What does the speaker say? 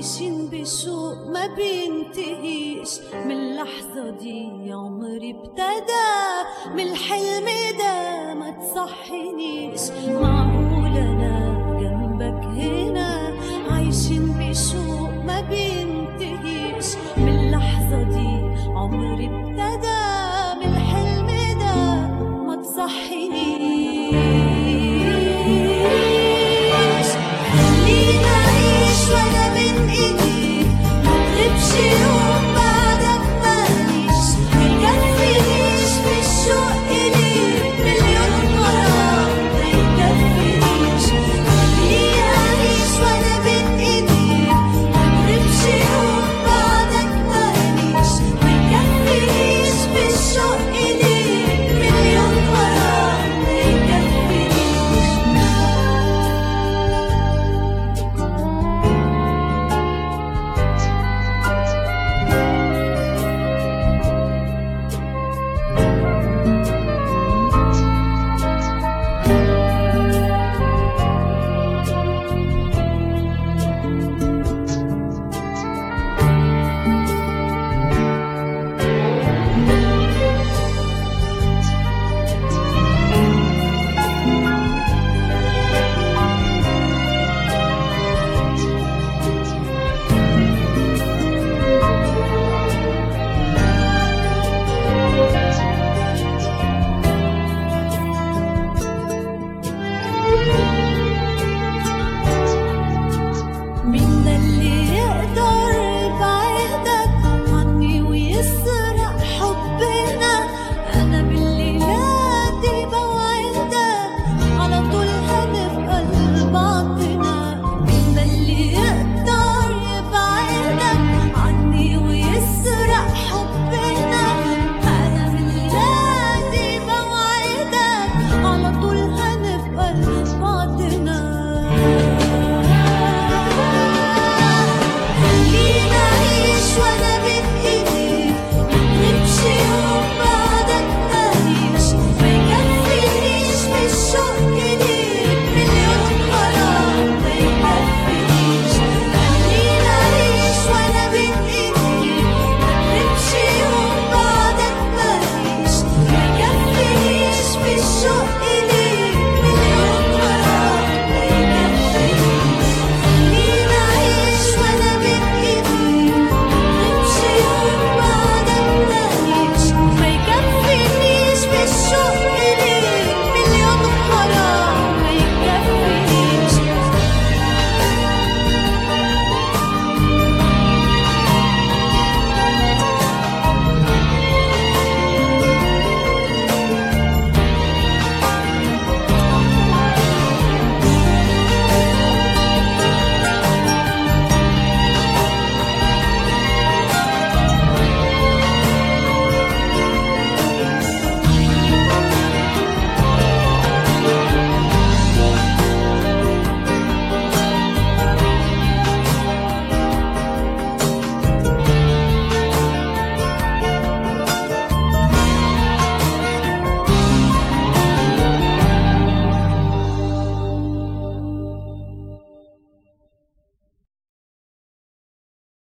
عايشين بشوق ما بينتهيش. من اللحظة دي عمري ابتدى من الحلم ده ما تصحنيش. معقول أنا جنبك هنا؟ عايشين بشوق you.